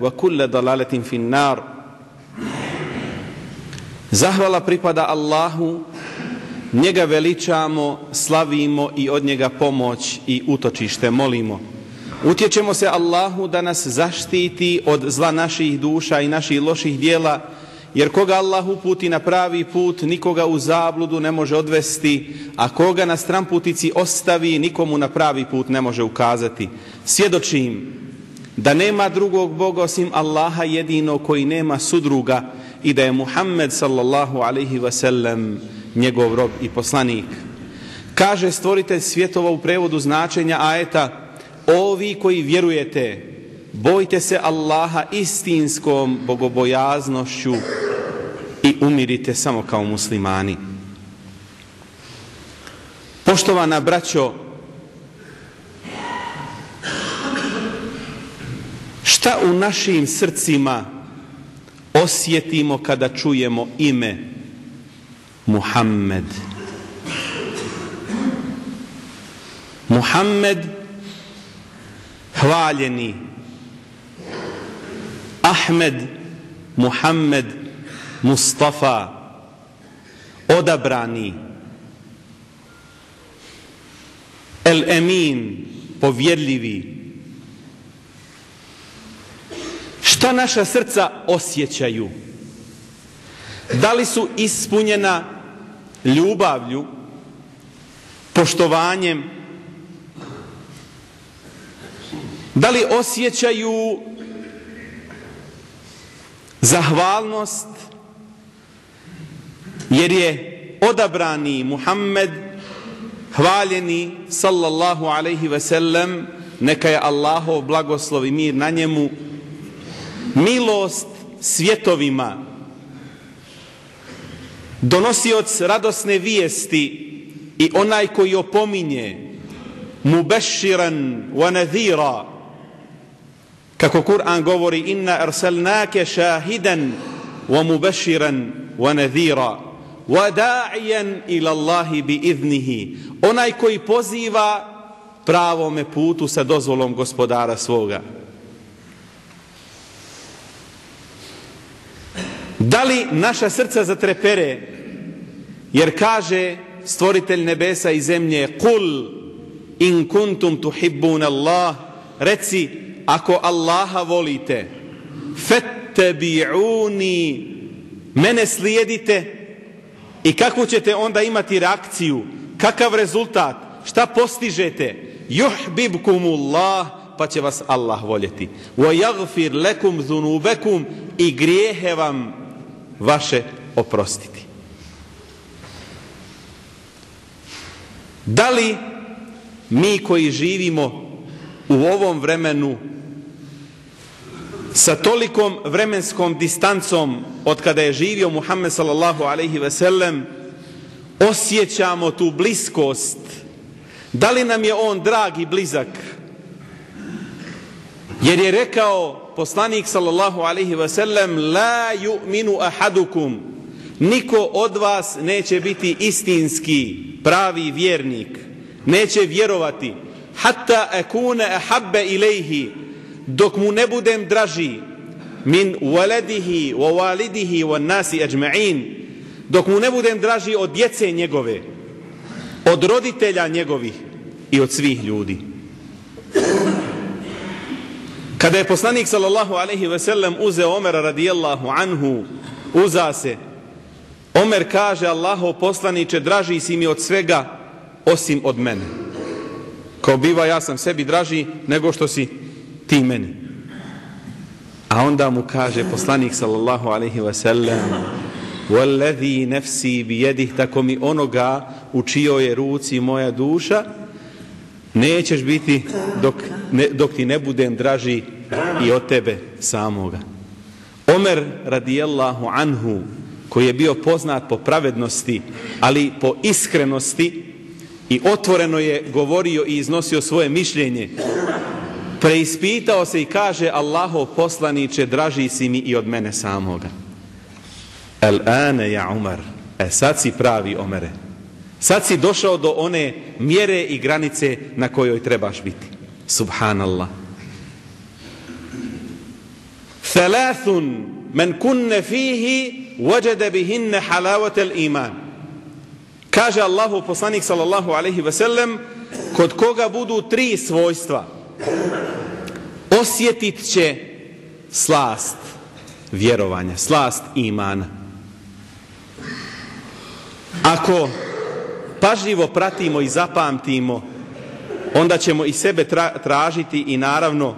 وكل ضلالة في النار Zahvala pripada Allahu, njega veličamo, slavimo i od njega pomoć i utočište molimo. Utječemo se Allahu da nas zaštiti od zla naših duša i naših loših dijela, jer koga Allah uputi na pravi put, nikoga u zabludu ne može odvesti, a koga na stramputici ostavi, nikomu na pravi put ne može ukazati. Svjedočim da nema drugog Boga osim Allaha jedino koji nema sudruga i da je Muhammed sallallahu alaihi wasallam njegov rob i poslanik. Kaže stvoritelj svjetova u prevodu značenja ajeta Ovi koji vjerujete, bojte se Allaha istinskom bogobojaznošću i umirite samo kao muslimani. Poštovana braćo, Šta u našim srcima osjetimo kada čujemo ime Muhammed? Muhammed hvaljeni. Ahmed Muhammed Mustafa odabrani. El Emin povjerljivi. Šta naša srca osjećaju? Da li su ispunjena ljubavlju, poštovanjem? Da li osjećaju zahvalnost? Jer je odabrani Muhammed, hvaljeni sallallahu alaihi ve sellem, neka je Allahov blagoslov i mir na njemu, milost svjetovima. Donosioc radosne vijesti i onaj koji opominje mubeširan wa nadhira. Kako Kur'an govori inna arsalnake shahidan wa mubeširan wa nadhira wa da'iyan ila Allahi bi idnihi. Onaj koji poziva pravome putu sa dozvolom gospodara svoga. Da li naša srca zatrepere? Jer kaže stvoritelj nebesa i zemlje Kul in kuntum tuhibbun Allah Reci, ako Allaha volite Fettebi'uni Mene slijedite I kakvu ćete onda imati reakciju kakav rezultat, šta postižete? Juhbibkumullah, pa će vas Allah voljeti. Wa yaghfir lakum dhunubakum i grijehe vam vaše oprostiti. Da li mi koji živimo u ovom vremenu sa tolikom vremenskom distancom od kada je živio Muhammed sallallahu alaihi ve sellem osjećamo tu bliskost da li nam je on drag i blizak jer je rekao poslanik sallallahu alaihi ve sellem la yu'minu ahadukum. Niko od vas neće biti istinski pravi vjernik. Neće vjerovati. Hatta akuna ahabba ilayhi dok mu ne budem draži min waladihi wa walidihi wa nasi ajma'in. Dok mu ne budem draži od djece njegove od roditelja njegovih i od svih ljudi kada je poslanik sallallahu alaihi ve sellem uzeo Omera radijallahu anhu uza se Omer kaže Allaho poslaniće draži si mi od svega osim od mene kao biva ja sam sebi draži nego što si ti meni. A onda mu kaže poslanik sallallahu alaihi ve sellem, Wallazi nafsi bijedih tako mi onoga u čijoj je ruci moja duša nećeš biti dok, ne, dok ti ne budem draži i od tebe samoga. Omer radijallahu anhu koji je bio poznat po pravednosti ali po iskrenosti i otvoreno je govorio i iznosio svoje mišljenje. Preispitao se i kaže Allaho poslaniće draži si mi i od mene samoga. El ane ja umar. E sad si pravi omere sad si došao do one mjere i granice na kojoj trebaš biti. Subhanallah. Thalathun men kunne fihi wajade bihinne halavatel iman. Kaže Allahu poslanik sallallahu alaihi ve sellem kod koga budu tri svojstva osjetit će slast vjerovanja, slast imana. Ako pažljivo pratimo i zapamtimo, onda ćemo i sebe tra tražiti i naravno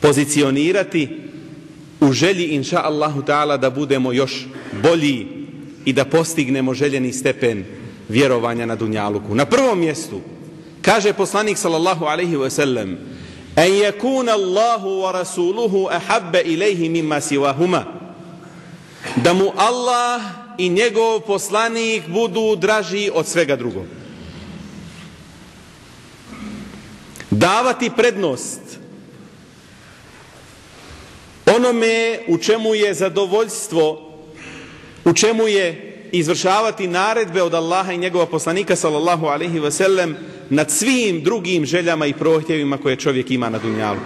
pozicionirati u želji inša Allahu ta'ala da budemo još bolji i da postignemo željeni stepen vjerovanja na Dunjaluku. Na prvom mjestu kaže poslanik sallallahu alaihi wa sallam en yakuna Allahu wa rasuluhu ahabba ilayhi mimma siwahuma da mu Allah i njegov poslanik budu draži od svega drugog davati prednost onome u čemu je zadovoljstvo u čemu je izvršavati naredbe od Allaha i njegova poslanika sallallahu alaihi ve sellem nad svim drugim željama i prohtjevima koje čovjek ima na dunjalu.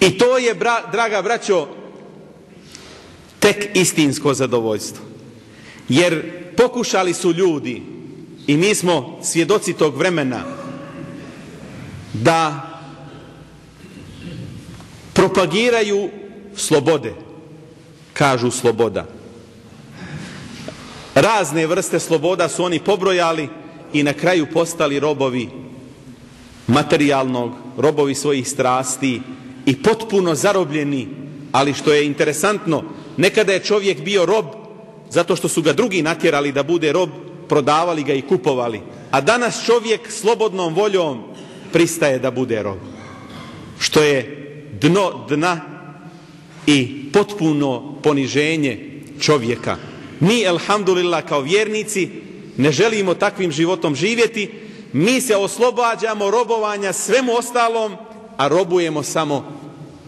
I to je, bra, draga braćo, tek istinsko zadovoljstvo. Jer pokušali su ljudi, i mi smo svjedoci tog vremena, da propagiraju slobode. Kažu sloboda. Razne vrste sloboda su oni pobrojali, i na kraju postali robovi materijalnog, robovi svojih strasti i potpuno zarobljeni, ali što je interesantno, nekada je čovjek bio rob zato što su ga drugi natjerali da bude rob, prodavali ga i kupovali. A danas čovjek slobodnom voljom pristaje da bude rob. Što je dno dna i potpuno poniženje čovjeka. Mi, elhamdulillah, kao vjernici, ne želimo takvim životom živjeti, mi se oslobađamo robovanja svemu ostalom, a robujemo samo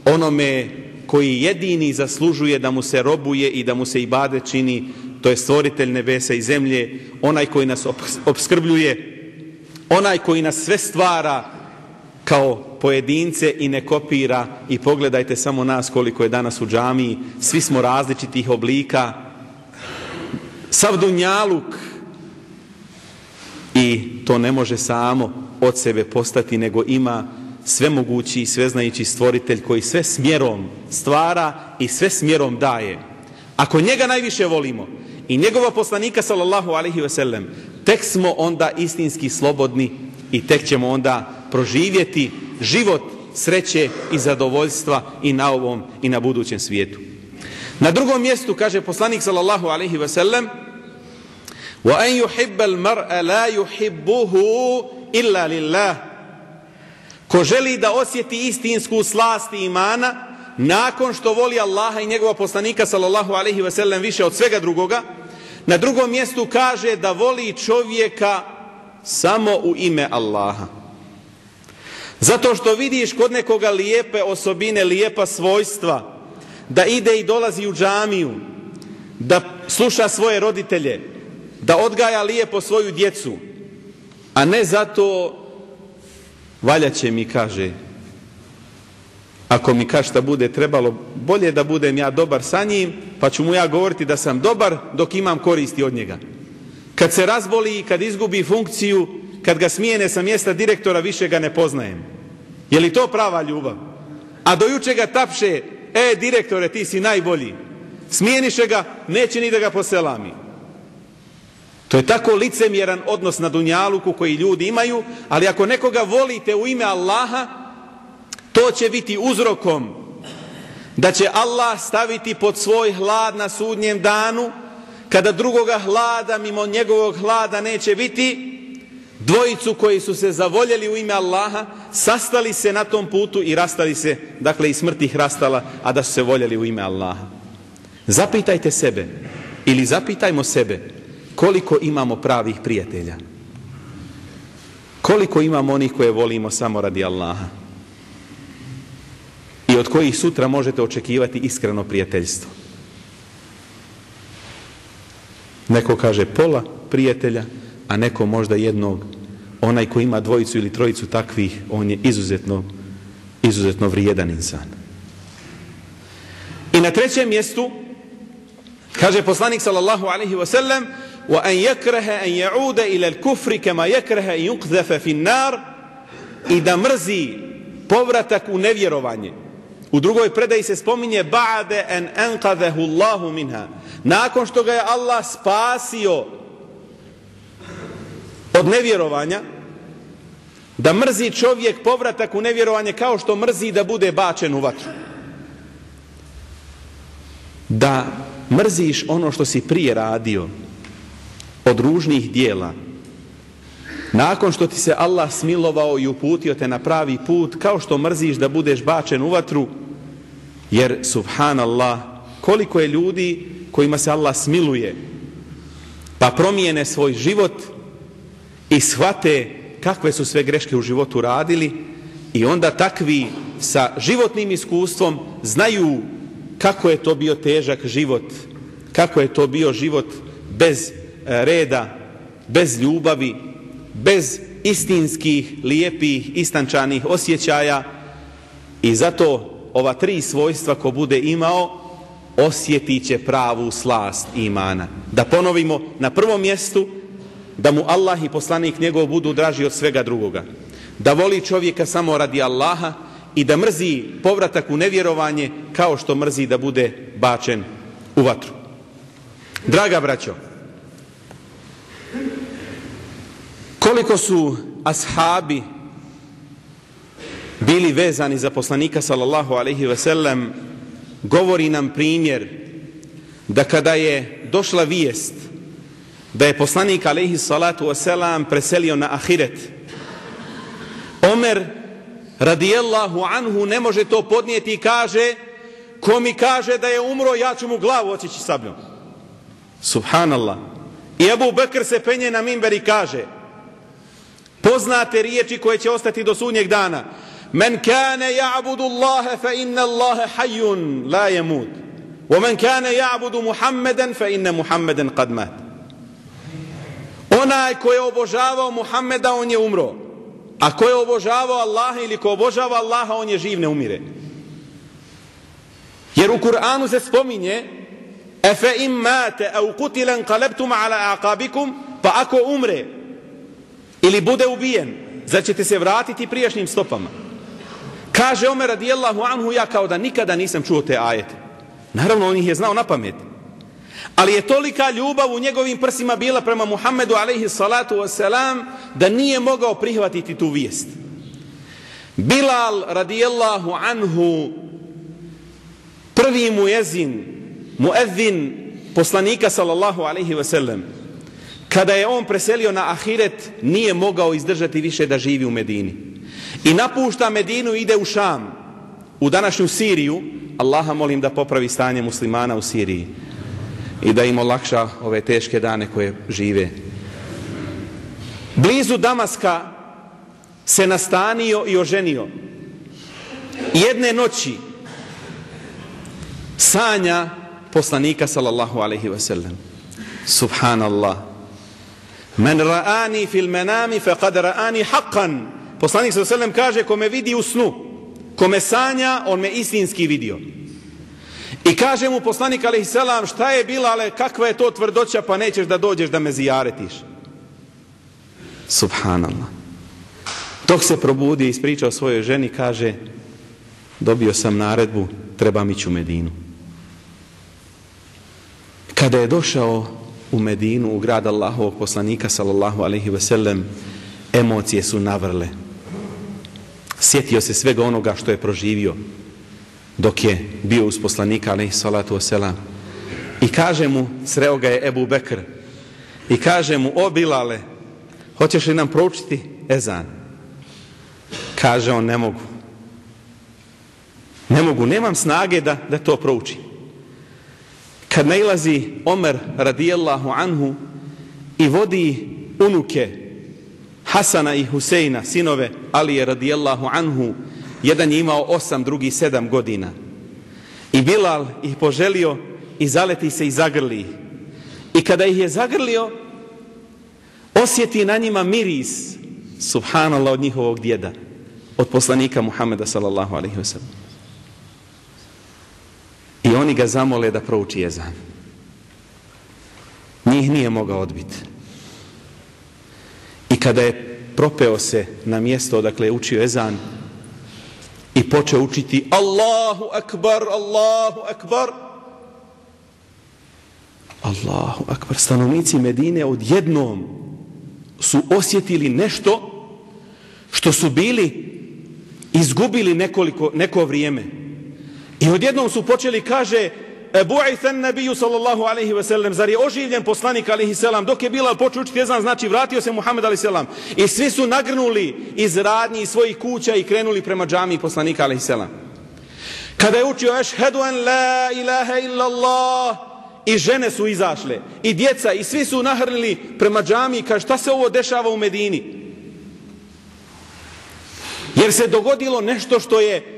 onome koji jedini zaslužuje da mu se robuje i da mu se ibade čini, to je stvoritelj nebesa i zemlje, onaj koji nas obskrbljuje, onaj koji nas sve stvara kao pojedince i ne kopira. I pogledajte samo nas koliko je danas u džamiji, svi smo različitih oblika, sav dunjaluk, I to ne može samo od sebe postati, nego ima svemogući i sveznajući stvoritelj koji sve smjerom stvara i sve smjerom daje. Ako njega najviše volimo i njegova poslanika sallallahu alaihi ve sellem, tek smo onda istinski slobodni i tek ćemo onda proživjeti život sreće i zadovoljstva i na ovom i na budućem svijetu. Na drugom mjestu kaže poslanik sallallahu alejhi ve sellem: وَأَنْ يُحِبَّ الْمَرْأَ لَا يُحِبُّهُ إِلَّا لِلَّهِ. Ko želi da osjeti istinsku slast imana, nakon što voli Allaha i njegova poslanika sallallahu alejhi ve sellem više od svega drugoga, na drugom mjestu kaže da voli čovjeka samo u ime Allaha. Zato što vidiš kod nekoga lijepe osobine, lijepa svojstva, da ide i dolazi u džamiju, da sluša svoje roditelje, da odgaja lijepo svoju djecu, a ne zato valja će mi, kaže, ako mi kaže šta bude trebalo, bolje da budem ja dobar sa njim, pa ću mu ja govoriti da sam dobar dok imam koristi od njega. Kad se razboli i kad izgubi funkciju, kad ga smijene sa mjesta direktora, više ga ne poznajem. Je li to prava ljubav? A dojuče ga tapše, e direktore, ti si najbolji. Smijeniše ga, neće ni da ga poselami. To je tako licemjeran odnos na dunjaluku koji ljudi imaju, ali ako nekoga volite u ime Allaha, to će biti uzrokom da će Allah staviti pod svoj hlad na sudnjem danu, kada drugoga hlada mimo njegovog hlada neće biti, dvojicu koji su se zavoljeli u ime Allaha, sastali se na tom putu i rastali se, dakle i smrt ih rastala, a da su se voljeli u ime Allaha. Zapitajte sebe, ili zapitajmo sebe, koliko imamo pravih prijatelja. Koliko imamo onih koje volimo samo radi Allaha. I od kojih sutra možete očekivati iskreno prijateljstvo. Neko kaže pola prijatelja, a neko možda jednog. Onaj ko ima dvojicu ili trojicu takvih, on je izuzetno, izuzetno vrijedan insan. I na trećem mjestu, kaže poslanik sallallahu alaihi wa sallam, وأن يكره أن يعود إلى الكفر كما يكره أن يقذف في النار i da mrzi povratak u nevjerovanje. U drugoj predaji se spominje ba'de en enqadhehu Allahu minha. Nakon što ga je Allah spasio od nevjerovanja, da mrzi čovjek povratak u nevjerovanje kao što mrzi da bude bačen u vatru. Da mrziš ono što si prije radio, od ružnih dijela, nakon što ti se Allah smilovao i uputio te na pravi put, kao što mrziš da budeš bačen u vatru, jer, subhanallah, koliko je ljudi kojima se Allah smiluje, pa promijene svoj život i shvate kakve su sve greške u životu radili i onda takvi sa životnim iskustvom znaju kako je to bio težak život, kako je to bio život bez E, reda, bez ljubavi, bez istinskih, lijepih, istančanih osjećaja i zato ova tri svojstva ko bude imao, osjetit će pravu slast imana. Da ponovimo na prvom mjestu, da mu Allah i poslanik njegov budu draži od svega drugoga. Da voli čovjeka samo radi Allaha i da mrzi povratak u nevjerovanje kao što mrzi da bude bačen u vatru. Draga braćo, Koliko su ashabi bili vezani za poslanika sallallahu alaihi ve sellem, govori nam primjer da kada je došla vijest da je poslanik alaihi salatu wasalam preselio na ahiret, Omer radijallahu anhu ne može to podnijeti i kaže ko mi kaže da je umro ja ću mu glavu otići sabljom. Subhanallah. I Abu Bekr se penje na mimber i kaže poznate riječi koje će ostati do sunnjeg dana. Men kane ja'budu Allahe fa inna Allahe hajjun la jemud. Wa men kane ja'budu Muhammeden fa inna Muhammeden qad mat. Onaj ko je obožavao Muhammeda, on je umro. A ko je obožavao Allaha ili ko obožava Allaha, on je živ, ne umire. Jer u Kur'anu se spominje Efe im mate au kutilen kalebtum ala aqabikum pa ako umre ili bude ubijen, zar ćete se vratiti prijašnjim stopama? Kaže Omer radijallahu anhu, ja kao da nikada nisam čuo te ajete. Naravno, on ih je znao na pamet. Ali je tolika ljubav u njegovim prsima bila prema Muhammedu alaihi salatu wasalam da nije mogao prihvatiti tu vijest. Bilal radijallahu anhu prvi muezin, muezin poslanika sallallahu alaihi wasalam, kada je on preselio na ahiret nije mogao izdržati više da živi u Medini. I napušta Medinu ide u Šam, u današnju Siriju. Allaha molim da popravi stanje muslimana u Siriji i da im olakša ove teške dane koje žive. Blizu Damaska se nastanio i oženio. Jedne noći sanja poslanika sallallahu alaihi wasallam. Subhanallah. Men ra'ani fil menami fe kad ra'ani haqqan. Poslanik sallallahu alaihi sallam kaže ko me vidi u snu, ko me sanja, on me istinski vidio. I kaže mu poslanik a.s. šta je bila, ale kakva je to tvrdoća pa nećeš da dođeš da me zijaretiš. Subhanallah. Dok se probudi i ispričao svojoj ženi, kaže dobio sam naredbu, trebam ići u Medinu. Kada je došao u Medinu, u grad Allahovog poslanika, sallallahu alaihi ve sellem, emocije su navrle. Sjetio se svega onoga što je proživio dok je bio uz poslanika alaihi salatu wasalam. I kaže mu, sreo ga je Ebu Bekr, i kaže mu, o Bilale, hoćeš li nam proučiti ezan? Kaže on, ne mogu. Ne mogu, nemam snage da, da to proučim. Kad nailazi Omer radijallahu anhu i vodi unuke Hasana i Huseina, sinove Alije radijallahu anhu, Jedan je imao osam, drugi sedam godina. I Bilal ih poželio i zaleti se i zagrli. I kada ih je zagrlio, osjeti na njima miris, subhanallah, od njihovog djeda, od poslanika Muhameda, sallallahu alaihi wasallam. Oni ga zamole da prouči jezan. Njih nije mogao odbiti. I kada je propeo se na mjesto odakle je učio jezan, i počeo učiti Allahu akbar, Allahu akbar. Allahu akbar. Stanovnici Medine odjednom su osjetili nešto što su bili izgubili nekoliko, neko vrijeme. I odjednom su počeli, kaže, e, Bu'ithan nabiju sallallahu alaihi ve sellem, zar je oživljen poslanik alaihi selam, dok je Bilal počeo učiti jezan, znači vratio se Muhammed alaihi selam. I svi su nagrnuli iz radnji svojih kuća i krenuli prema džami poslanika alaihi selam. Kada je učio ešhedu en la ilaha illallah, i žene su izašle, i djeca, i svi su nahrnili prema džami, kaže šta se ovo dešava u Medini? Jer se dogodilo nešto što je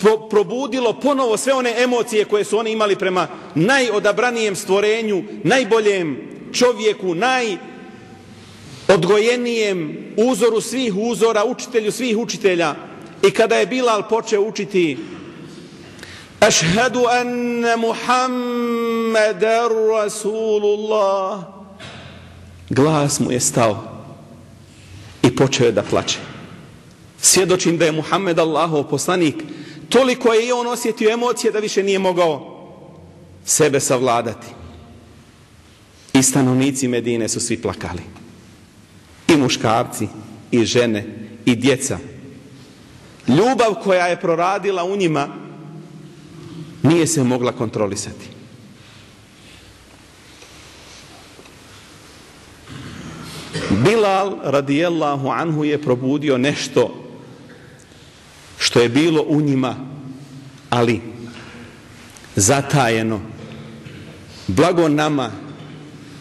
pro, probudilo ponovo sve one emocije koje su oni imali prema najodabranijem stvorenju, najboljem čovjeku, najodgojenijem uzoru svih uzora, učitelju svih učitelja. I kada je Bilal počeo učiti Ašhedu enne Muhammedan Rasulullah glas mu je stao i počeo je da plače. Svjedočim da je Muhammed Allahov poslanik Toliko je i on osjetio emocije da više nije mogao sebe savladati. I stanovnici Medine su svi plakali. I muškarci, i žene, i djeca. Ljubav koja je proradila u njima nije se mogla kontrolisati. Bilal radijallahu anhu je probudio nešto što je bilo u njima, ali zatajeno. Blago nama,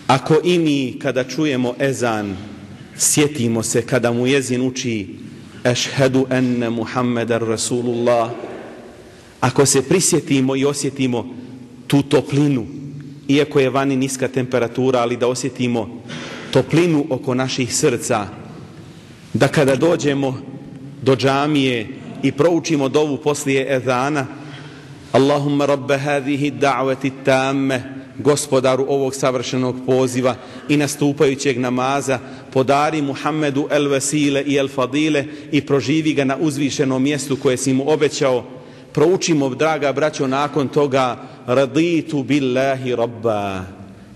ako i mi kada čujemo ezan, sjetimo se kada mu jezin uči Ešhedu enne Muhammedar Rasulullah, ako se prisjetimo i osjetimo tu toplinu, iako je vani niska temperatura, ali da osjetimo toplinu oko naših srca, da kada dođemo do džamije, i proučimo dovu poslije ezana Allahumma rabbe hadihi da'veti tamme gospodaru ovog savršenog poziva i nastupajućeg namaza podari Muhammedu el vesile i el fadile i proživi ga na uzvišenom mjestu koje si mu obećao proučimo draga braćo nakon toga raditu billahi rabba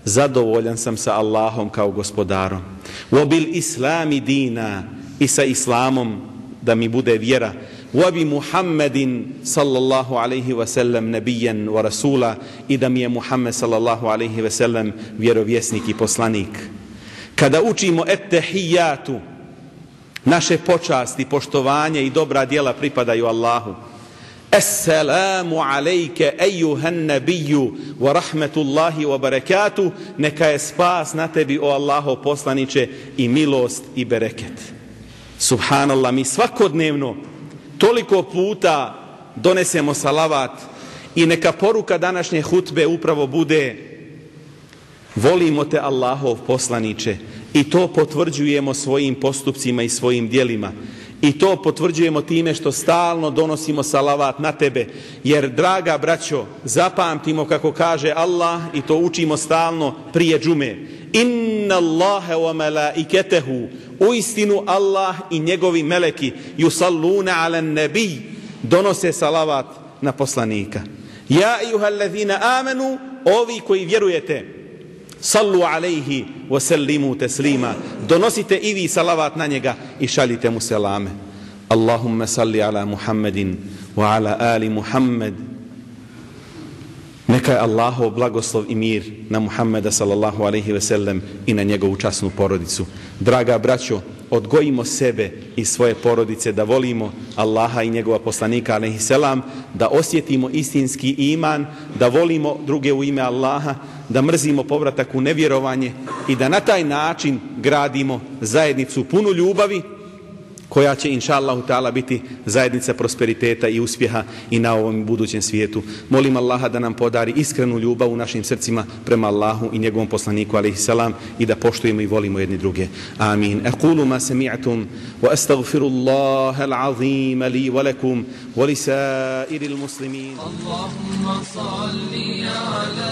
zadovoljan sam sa Allahom kao gospodarom. Wobil islami dina i sa islamom da mi bude vjera. وبمحمد صلى الله عليه وسلم نبيا ورسولا اذا rasula i da mi je Muhammed sallallahu alaihi vjerovjesnik i poslanik. Kada učimo ettehijatu, naše počasti, poštovanje i dobra djela pripadaju Allahu. Assalamu alejke ejuhan nabiju wa rahmetullahi wa barakatuh. Neka je spas na tebi o Allaho poslaniće i milost i bereket. Subhanallah, mi svakodnevno toliko puta donesemo salavat i neka poruka današnje hutbe upravo bude volimo te Allahov poslaniće i to potvrđujemo svojim postupcima i svojim dijelima. I to potvrđujemo time što stalno donosimo salavat na tebe. Jer, draga braćo, zapamtimo kako kaže Allah i to učimo stalno prije džume. Inna Allahe wa malaiketehu. U istinu Allah i njegovi meleki yusalluna ala nebi donose salavat na poslanika. Ja ijuhallazina amenu, ovi koji vjerujete, Sallu alaihi wa sallimu teslima. Donosite i vi salavat na njega i šaljite mu selame. Allahumma salli ala Muhammedin wa ala ali Muhammed. Neka je Allahov blagoslov i mir na Muhammeda sallallahu alaihi ve sellem i na njegovu časnu porodicu. Draga braćo, odgojimo sebe i svoje porodice da volimo Allaha i njegova poslanika alaihi selam, da osjetimo istinski iman, da volimo druge u ime Allaha, da mrzimo povratak u nevjerovanje i da na taj način gradimo zajednicu punu ljubavi koja će inša Allahu ta'ala biti zajednica prosperiteta i uspjeha i na ovom budućem svijetu. Molim Allaha da nam podari iskrenu ljubav u našim srcima prema Allahu i njegovom poslaniku alaihi salam i da poštujemo i volimo jedni druge. Amin. Ekulu ma sami'atum wa astagfiru Allahe l'azim li wa lakum wa li muslimin. Allahumma salli ala Ya